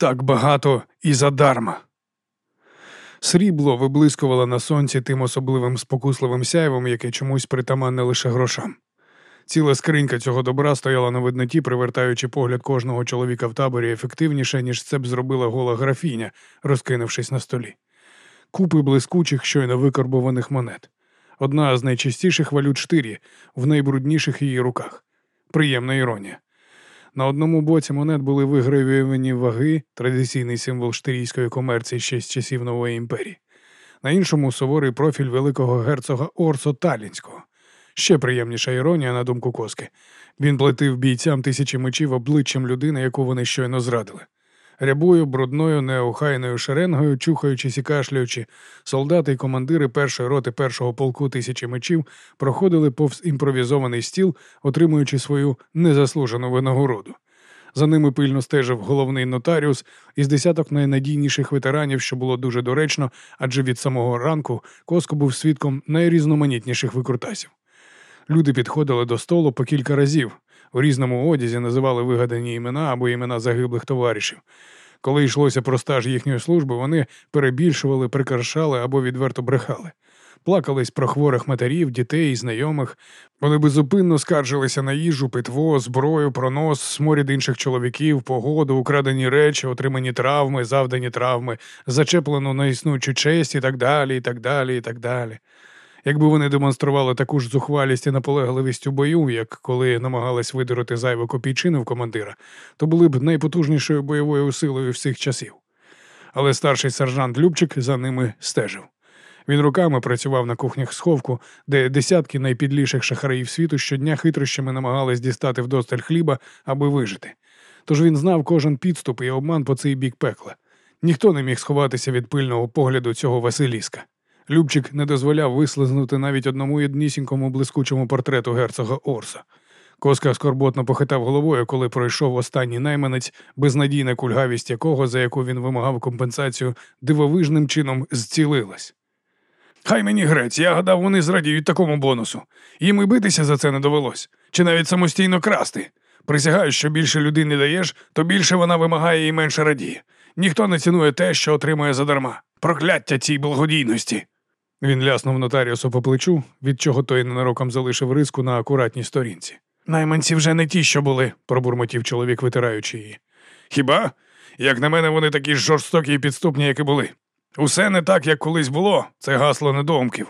Так багато і задарма. Срібло виблискувало на сонці тим особливим спокусливим сяйвом, яке чомусь притаманне лише грошам. Ціла скринька цього добра стояла на видноті, привертаючи погляд кожного чоловіка в таборі ефективніше, ніж це б зробила гола графіня, розкинувшись на столі. Купи блискучих, щойно викорбованих монет. Одна з найчастіших валют штирі, в найбрудніших її руках. Приємна іронія. На одному боці монет були вигравіювані ваги, традиційний символ штирійської комерції ще з часів нової імперії. На іншому суворий профіль великого герцога Орсо Талінського. Ще приємніша іронія, на думку коски. Він платив бійцям тисячі мечів обличчям людини, яку вони щойно зрадили. Рябою, брудною, неохайною шеренгою, чухаючись і кашлюючи, солдати й командири першої роти першого полку тисячі мечів проходили повз імпровізований стіл, отримуючи свою незаслужену винагороду. За ними пильно стежив головний нотаріус із десяток найнадійніших ветеранів, що було дуже доречно, адже від самого ранку Коско був свідком найрізноманітніших викрутасів. Люди підходили до столу по кілька разів, у різному одязі називали вигадані імена або імена загиблих товаришів. Коли йшлося про стаж їхньої служби, вони перебільшували, прикрашали або відверто брехали. Плакались про хворих матерів, дітей, знайомих. Вони безупинно скаржилися на їжу, питво, зброю, пронос, сморід інших чоловіків, погоду, украдені речі, отримані травми, завдані травми, зачеплену на існуючу честь і так далі, і так далі, і так далі. Якби вони демонстрували таку ж зухвалість і наполегливість у бою, як коли намагались видороти зайву копійчину в командира, то були б найпотужнішою бойовою силою всіх часів. Але старший сержант Любчик за ними стежив. Він руками працював на кухнях сховку, де десятки найпідліших шахраїв світу щодня хитрощами намагались дістати вдосталь хліба, аби вижити. Тож він знав кожен підступ і обман по цей бік пекла. Ніхто не міг сховатися від пильного погляду цього Василіска. Любчик не дозволяв вислизнути навіть одному єднісінькому блискучому портрету герцога Орса. Коска скорботно похитав головою, коли пройшов останній найманець, безнадійна кульгавість якого, за яку він вимагав компенсацію, дивовижним чином зцілилась. Хай мені грець, я гадав, вони зрадіють такому бонусу. Їм і битися за це не довелось, чи навіть самостійно красти. Присягаю, що більше людини даєш, то більше вона вимагає і менше радіє. Ніхто не цінує те, що отримує задарма. Прокляття цій благодійності. Він ляснув нотаріусу по плечу, від чого той ненароком залишив риску на акуратній сторінці. Найманці вже не ті, що були, пробурмотів чоловік, витираючи її. Хіба? Як на мене, вони такі ж жорстокі і підступні, як і були. Усе не так, як колись було, це гасло недоумків.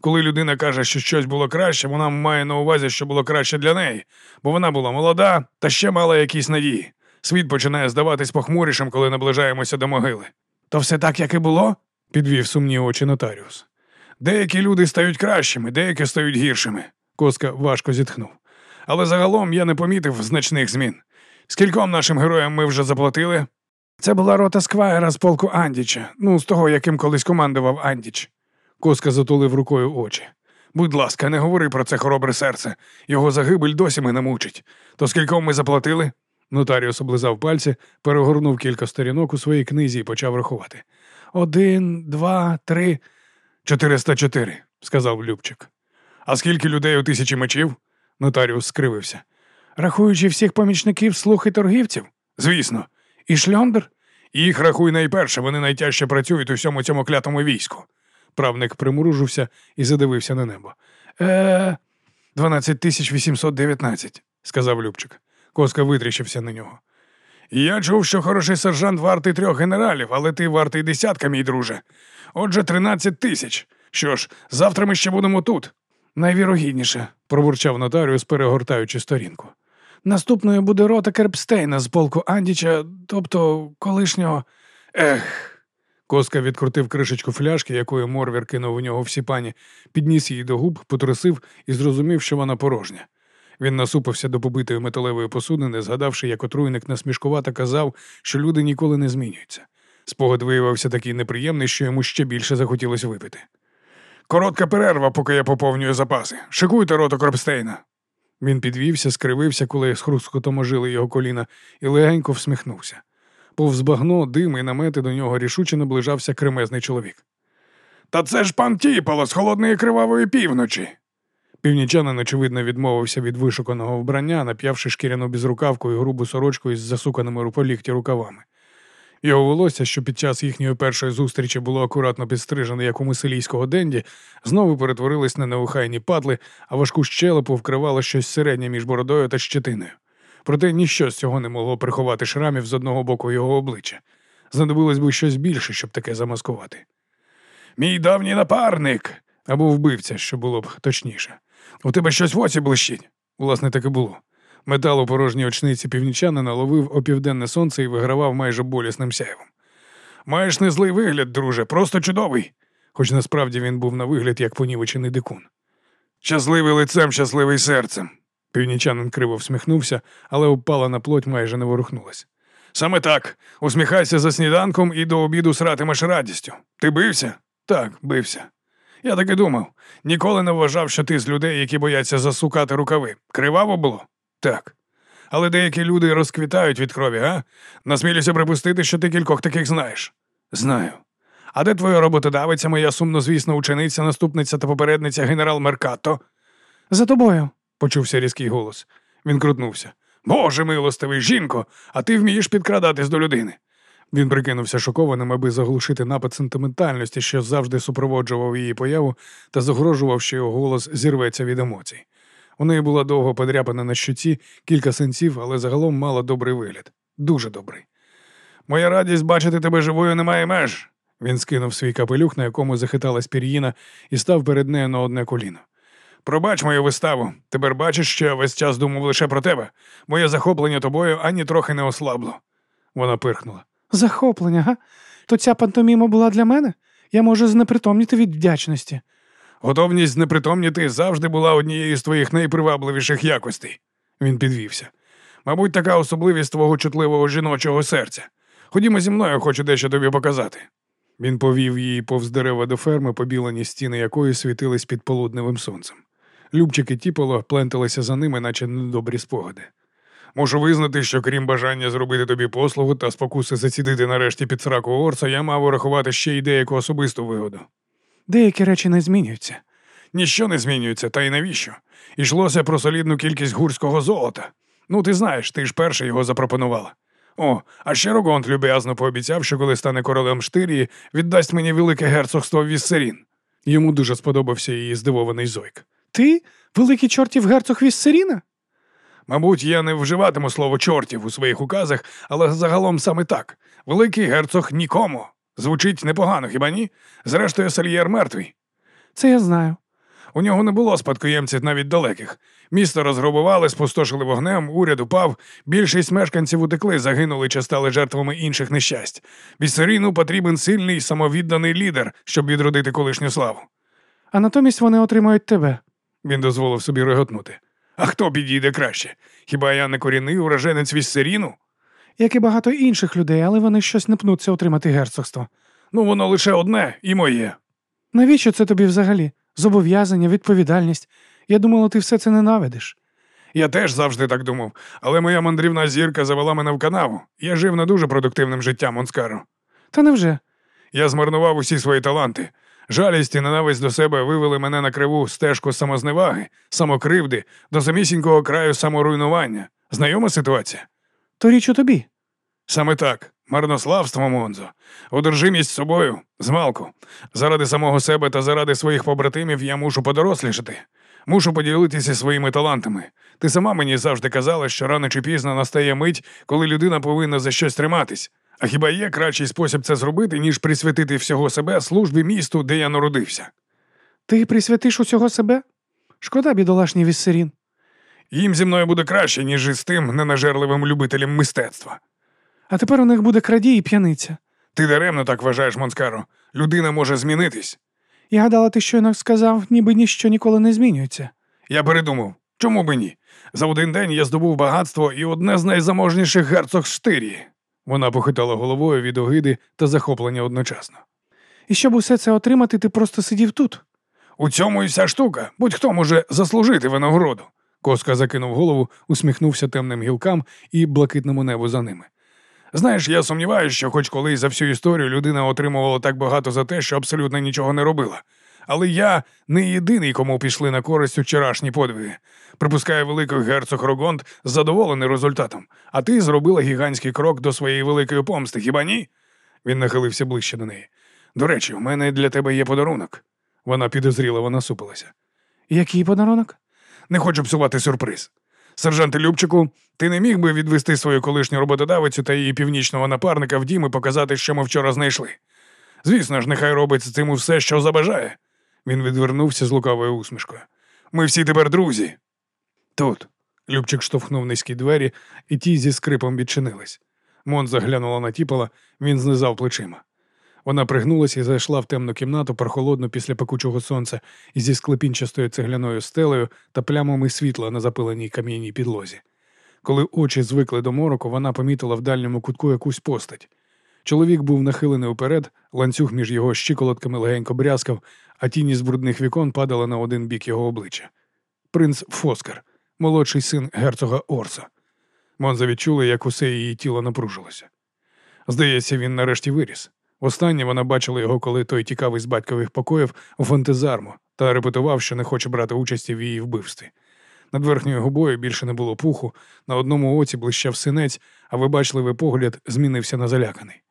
Коли людина каже, що щось було краще, вона має на увазі, що було краще для неї, бо вона була молода та ще мала якісь надії. Світ починає здаватись похмурішим, коли наближаємося до могили. То все так, як і було? підвів сумні очі нотаріус. Деякі люди стають кращими, деякі стають гіршими. Коска важко зітхнув. Але загалом я не помітив значних змін. Скільком нашим героям ми вже заплатили? Це була рота Сквайра з полку Андіча, ну, з того, яким колись командував Андіч. Коска затулив рукою очі. Будь ласка, не говори про це хоробре серце. Його загибель досі мене мучить. То скільком ми заплатили? Нотаріус облизав пальці, перегорнув кілька сторінок у своїй книзі і почав рахувати. Один, два, три. Чотириста чотири, сказав Любчик. А скільки людей у тисячі мечів? Нотаріус скривився. Рахуючи всіх помічників слух і торгівців? Звісно. І шльондер? Їх рахуй найперше, вони найтяжче працюють у всьому цьому клятому війську. Правник примружився і задивився на небо. Е. 12 тисяч 819, сказав Любчик. Коска витріщився на нього. Я чув, що хороший сержант вартий трьох генералів, але ти вартий десятка, мій друже. Отже, тринадцять тисяч. Що ж, завтра ми ще будемо тут. Найвірогідніше, пробурчав нотаріус, перегортаючи сторінку. Наступною буде рота Керпстейна з полку Андіча, тобто колишнього. Ех. Коска відкрутив кришечку фляшки, якою Морвір кинув у нього всі пані, підніс її до губ, потрусив і зрозумів, що вона порожня. Він насупився до побитої металевої посудини, згадавши, як отруйник насмішкувато казав, що люди ніколи не змінюються. Спогад виявився такий неприємний, що йому ще більше захотілося випити. Коротка перерва, поки я поповнюю запаси. Шикуйте роту Кропстейна. Він підвівся, скривився, коли з хрусткотом ожили його коліна, і легенько всміхнувся. Повз багно, дим і намети до нього рішуче наближався кремезний чоловік. Та це ж пан Тіпало з холодної кривавої півночі. Північанин, очевидно, відмовився від вишуканого вбрання, нап'явши шкіряну безрукавку і грубу сорочку із засуканими по лікті рукавами. Його волосся, що під час їхньої першої зустрічі було акуратно підстрижене, як у мисилійського денді, знову перетворилось на неухайні падли, а важку щелепу вкривало щось середнє між бородою та щетиною. Проте ніщо з цього не могло приховати шрамів з одного боку його обличчя. Знадобилось би щось більше, щоб таке замаскувати. Мій давній напарник або вбивця, що було б точніше. У тебе щось в оці блищить. Власне, так і було. Метал у порожній очниці північанина ловив опівденне сонце і вигравав майже болісним сяйвом. Маєш незлий вигляд, друже, просто чудовий, хоч насправді він був на вигляд як понівечений дикун. Щасливий лицем, щасливий серцем. Північанин криво всміхнувся, але упала на плоть майже не ворухнулась. Саме так. Усміхайся за сніданком і до обіду сратимеш радістю. Ти бився? Так, бився. Я так і думав. Ніколи не вважав, що ти з людей, які бояться засукати рукави. Криваво було? Так. Але деякі люди розквітають від крові, га? Насмілюся припустити, що ти кількох таких знаєш. Знаю. А де твоя роботодавиця, моя сумнозвісна учениця, наступниця та попередниця генерал Меркато? За тобою, почувся різкий голос. Він крутнувся. Боже милостивий, жінко, а ти вмієш підкрадатись до людини. Він прикинувся шокованим, аби заглушити напад сентиментальності, що завжди супроводжував її появу, та загрожував, що його голос зірветься від емоцій. У неї була довго подряпана на щоці, кілька синців, але загалом мала добрий вигляд. Дуже добрий. Моя радість бачити тебе живою немає меж. Він скинув свій капелюх, на якому захиталась пір'їна, і став перед нею на одне коліно. Пробач мою виставу. Тепер бачиш, що я весь час думав лише про тебе. Моє захоплення тобою ані трохи не ослабло. Вона пирхнула. Захоплення, га? То ця пантоміма була для мене? Я можу знепритомніти від вдячності. Готовність знепритомніти завжди була однією з твоїх найпривабливіших якостей. Він підвівся. Мабуть, така особливість твого чутливого жіночого серця. Ходімо зі мною, хочу дещо тобі показати. Він повів її повз дерева до ферми, побілені стіни якої світились під полудневим сонцем. Любчики тіполо пленталися за ними, наче недобрі спогади. Мушу визнати, що крім бажання зробити тобі послугу та спокуси зацідити нарешті під сраку Орса, я мав урахувати ще й деяку особисту вигоду. Деякі речі не змінюються. Ніщо не змінюється, та й навіщо? Ішлося про солідну кількість гурського золота. Ну, ти знаєш, ти ж перша його запропонувала. О, а ще Рогонт люб'язно пообіцяв, що коли стане королем Штирії, віддасть мені велике герцогство Віссерін. Йому дуже сподобався її здивований зойк. Ти великий чортів герцог Віссеріна? Мабуть, я не вживатиму слово чортів у своїх указах, але загалом саме так. Великий герцог нікому. Звучить непогано, хіба ні? Зрештою, Сальєр мертвий. Це я знаю. У нього не було спадкоємців навіть далеких. Місто розграбували, спустошили вогнем, уряд упав, більшість мешканців утекли, загинули чи стали жертвами інших нещасть. Віссеріну потрібен сильний самовідданий лідер, щоб відродити колишню славу. А натомість вони отримають тебе. Він дозволив собі реготнути. А хто підійде краще? Хіба я не корінний уроженець Віссеріну? Як і багато інших людей, але вони щось не пнуться отримати герцогство. Ну, воно лише одне і моє. Навіщо це тобі взагалі? Зобов'язання, відповідальність. Я думала, ти все це ненавидиш. Я теж завжди так думав, але моя мандрівна зірка завела мене в канаву. Я жив не дуже продуктивним життям, Монскаро. Та невже? Я змарнував усі свої таланти. Жалість і ненависть до себе вивели мене на криву стежку самозневаги, самокривди, до самісінького краю саморуйнування. Знайома ситуація? То річ у тобі. Саме так. Марнославство, Монзо, одержимість собою, змалку. Заради самого себе та заради своїх побратимів я мушу подорослішати. Мушу поділитися своїми талантами. Ти сама мені завжди казала, що рано чи пізно настає мить, коли людина повинна за щось триматись. А хіба є кращий спосіб це зробити, ніж присвятити всього себе службі місту, де я народився? Ти присвятиш усього себе? Шкода, бідолашній Віссерін. Їм зі мною буде краще, ніж із тим ненажерливим любителем мистецтва. А тепер у них буде крадій і п'яниця. Ти даремно так вважаєш, Монскаро. Людина може змінитись. Я гадала, ти щойно сказав, ніби ніщо ніколи не змінюється. Я передумав, чому б ні? За один день я здобув багатство і одне з найзаможніших герцог Штирії. Вона похитала головою від огиди та захоплення одночасно. І щоб усе це отримати, ти просто сидів тут. У цьому і вся штука. Будь-хто може заслужити винагороду. Коска закинув голову, усміхнувся темним гілкам і блакитному небу за ними. Знаєш, я сумніваюся, що хоч колись за всю історію людина отримувала так багато за те, що абсолютно нічого не робила. Але я не єдиний, кому пішли на користь вчорашні подвиги. Припускаю, великий герцог Рогонд задоволений результатом, а ти зробила гігантський крок до своєї великої помсти, хіба ні? Він нахилився ближче до неї. До речі, у мене для тебе є подарунок. Вона підозріла, насупилася. Який подарунок? Не хочу псувати сюрприз. Сержанте Любчику, ти не міг би відвести свою колишню роботодавицю та її північного напарника в дім і показати, що ми вчора знайшли. Звісно ж, нехай робить з цим все, що забажає. Він відвернувся з лукавою усмішкою. Ми всі тепер друзі. Тут. Любчик штовхнув низькі двері, і ті зі скрипом відчинились. Мон заглянула на тіпола, він знизав плечима. Вона пригнулася і зайшла в темну кімнату, прохолодну після пекучого сонця, і зі склепінчастою цегляною стелею та плямами світла на запиленій кам'яній підлозі. Коли очі звикли до мороку, вона помітила в дальньому кутку якусь постать. Чоловік був нахилений уперед, ланцюг між його щиколотками легенько брязкав, а тіні з брудних вікон падали на один бік його обличчя. Принц Фоскар, молодший син герцога Орса. Монза відчула, як усе її тіло напружилося. Здається, він нарешті виріс. Востаннє вона бачила його, коли той тікав із батькових покоїв у фантазарму та репетував, що не хоче брати участі в її вбивстві. Над верхньою губою більше не було пуху, на одному оці блищав синець, а вибачливий погляд змінився на заляканий.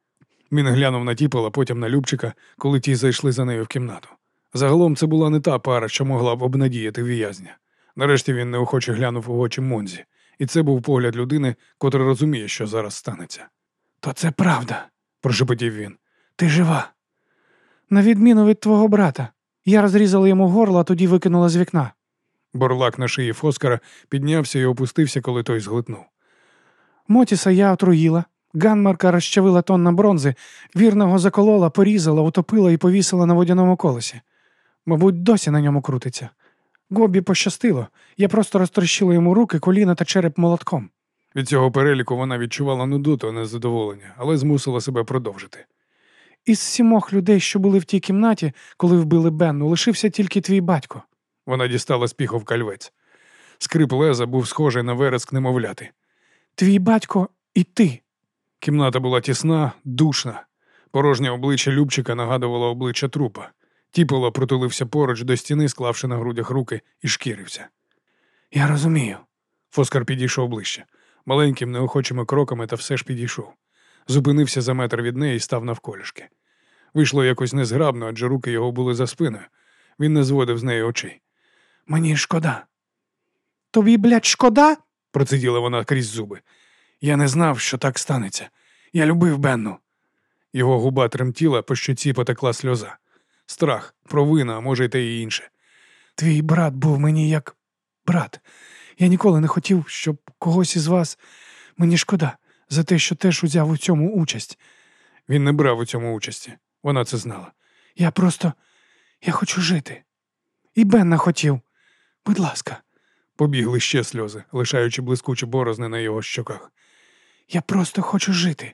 Він глянув на тіпала, потім на Любчика, коли ті зайшли за нею в кімнату. Загалом це була не та пара, що могла б обнадіяти в'язня. Нарешті він неохоче глянув у очі Монзі, і це був погляд людини, котра розуміє, що зараз станеться. То це правда. Прошепотів він. Ти жива. На відміну від твого брата. Я розрізала йому горло, а тоді викинула з вікна. Борлак на шиї Фоскара піднявся і опустився, коли той зглитнув. Мотіса я отруїла. Ганмарка розчавила тонна бронзи, вірного заколола, порізала, утопила і повісила на водяному колесі. Мабуть, досі на ньому крутиться. Гобі пощастило. Я просто розтрощила йому руки, коліна та череп молотком. Від цього переліку вона відчувала нудоту, а не задоволення, але змусила себе продовжити. Із сімох людей, що були в тій кімнаті, коли вбили Бенну, лишився тільки твій батько. Вона дістала з піхов кальвець. Скрип леза був схожий на вереск немовляти. Твій батько і ти. Кімната була тісна, душна. Порожнє обличчя Любчика нагадувало обличчя трупа. Тіполо протулився поруч до стіни, склавши на грудях руки, і шкірився. Я розумію. Фоскар підійшов ближче. Маленькими неохочими кроками та все ж підійшов. Зупинився за метр від неї і став навколішки. Вийшло якось незграбно, адже руки його були за спиною. Він не зводив з неї очей. Мені шкода. Тобі, блядь, шкода? проциділа вона крізь зуби. Я не знав, що так станеться. Я любив Бенну. Його губа тремтіла, по щоці потекла сльоза. Страх, провина, а може, й те і інше. Твій брат був мені як брат. Я ніколи не хотів, щоб когось із вас. Мені шкода за те, що теж узяв у цьому участь. Він не брав у цьому участі. Вона це знала. Я просто я хочу жити. І Бенна хотів. Будь ласка, Побігли ще сльози, лишаючи блискучі борозни на його щоках. я просто хочу жити.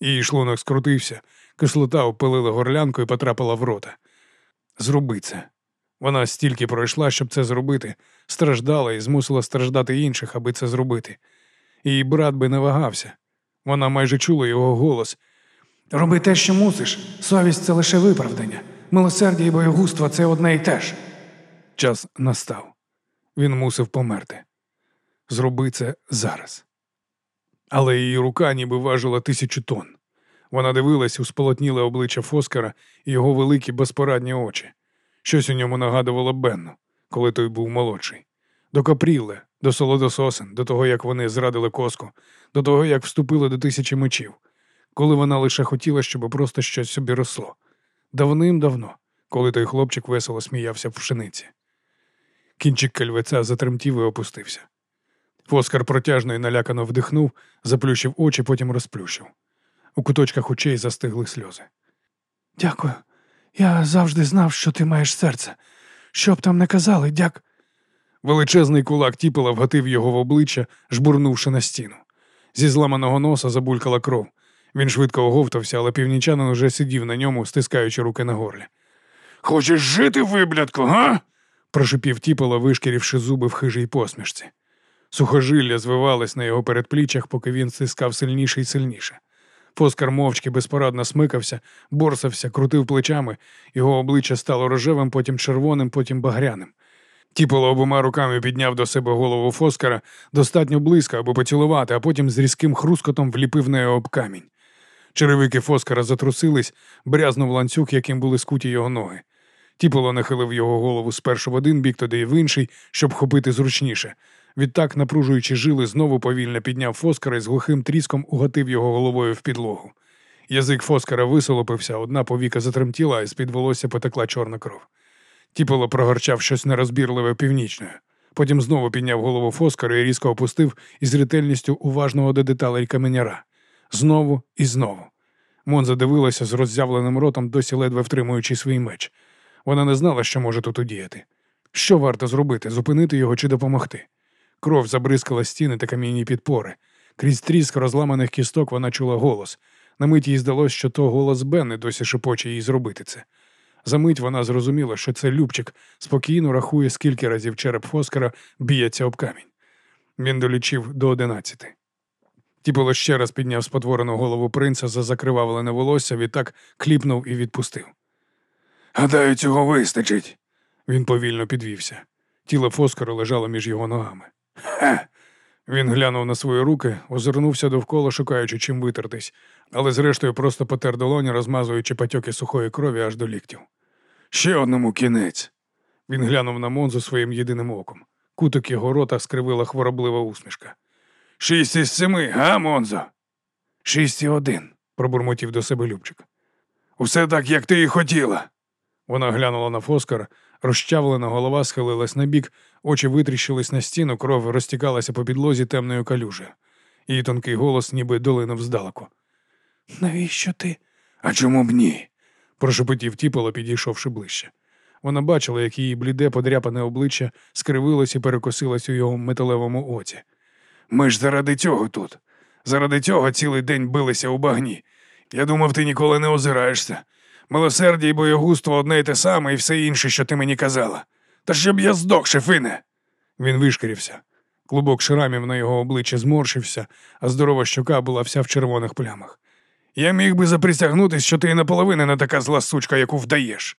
Її шлунок скрутився, кислота опилила горлянку і потрапила в рота. Зроби це. Вона стільки пройшла, щоб це зробити, страждала і змусила страждати інших, аби це зробити. Її брат би не вагався. Вона майже чула його голос. Роби те, що мусиш. Совість це лише виправдання. Милосердя і боєгузтво це одне і те ж. Час настав. Він мусив померти. Зроби це зараз. Але її рука ніби важила тисячу тонн. Вона дивилась у сполотніле обличчя Фоскара і його великі безпорадні очі. Щось у ньому нагадувало Бенну, коли той був молодший. До Капріле, до солодососен, до того, як вони зрадили коску, до того, як вступили до тисячі мечів, коли вона лише хотіла, щоб просто щось собі росло. Давним-давно, коли той хлопчик весело сміявся в пшениці. Кінчик кальвеця затремтів і опустився. Фоскар протяжно і налякано вдихнув, заплющив очі, потім розплющив. У куточках очей застигли сльози. Дякую. Я завжди знав, що ти маєш серце. Що б там не казали, дяк. Величезний кулак тіпила вгатив його в обличчя, жбурнувши на стіну. Зі зламаного носа забулькала кров. Він швидко оговтався, але північанин уже сидів на ньому, стискаючи руки на горлі. Хочеш жити, виблядку, га? прошипів тіпало, вишкірівши зуби в хижій посмішці. Сухожилля звивались на його передпліччях, поки він стискав сильніше і сильніше. Фоскар мовчки безпорадно смикався, борсався, крутив плечами, його обличчя стало рожевим, потім червоним, потім багряним. Тіполо обома руками підняв до себе голову Фоскара достатньо близько, аби поцілувати, а потім з різким хрускотом вліпив нею об камінь. Черевики Фоскара затрусились, брязнув ланцюг, яким були скуті його ноги. Тіполо нахилив його голову спершу в один бік, тоді в інший, щоб хопити зручніше. Відтак, напружуючи жили, знову повільно підняв Фоскара і з глухим тріском угатив його головою в підлогу. Язик Фоскара висолопився, одна повіка затремтіла, і з-під волосся потекла чорна кров. Тіполо прогорчав щось нерозбірливе північною. Потім знову підняв голову Фоскара і різко опустив із ретельністю уважного до деталей каменяра. Знову і знову. Монза дивилася з роззявленим ротом, досі ледве втримуючи свій меч. Вона не знала, що може тут удіяти. Що варто зробити, зупинити його чи допомогти? Кров забризкала стіни та камінні підпори. Крізь тріск розламаних кісток вона чула голос. На мить їй здалось, що то голос Бенни досі шепоче їй зробити це. За мить вона зрозуміла, що це Любчик спокійно рахує, скільки разів череп Фоскара б'ється об камінь. Він долічив до одинадцяти. Тіполо ще раз підняв спотворену голову принца за закривавлене волосся, відтак кліпнув і відпустив. Гадаю, цього вистачить. Він повільно підвівся. Тіло Фоскара лежало між його ногами. Хе. Він глянув на свої руки, озирнувся довкола, шукаючи чим витертись, але зрештою просто потер долоні, розмазуючи патьоки сухої крові аж до ліктів. Ще одному кінець. Він глянув на Монзу своїм єдиним оком. Куток його рота скривила хвороблива усмішка. Шість із семи, га, Монзо? Шість і один, пробурмотів до себе Любчик. Усе так, як ти і хотіла. Вона глянула на Фоскара, розчавлена голова схилилась на бік, очі витріщились на стіну, кров розтікалася по підлозі темною калюжею. Її тонкий голос ніби долинув здалеку. Навіщо ти? А чому б ні? прошепотів тіполо, підійшовши ближче. Вона бачила, як її бліде, подряпане обличчя скривилось і перекосилось у його металевому оці. Ми ж заради цього тут. Заради цього цілий день билися у багні. Я думав, ти ніколи не озираєшся. Милосердя і боєгузтво одне й те саме, і все інше, що ти мені казала. Та щоб я здох, шефине. Він вишкірився. Клубок шрамів на його обличчі зморшився, а здорова щука була вся в червоних плямах. Я міг би заприсягнутись, що ти і наполовину не така зла сучка, яку вдаєш.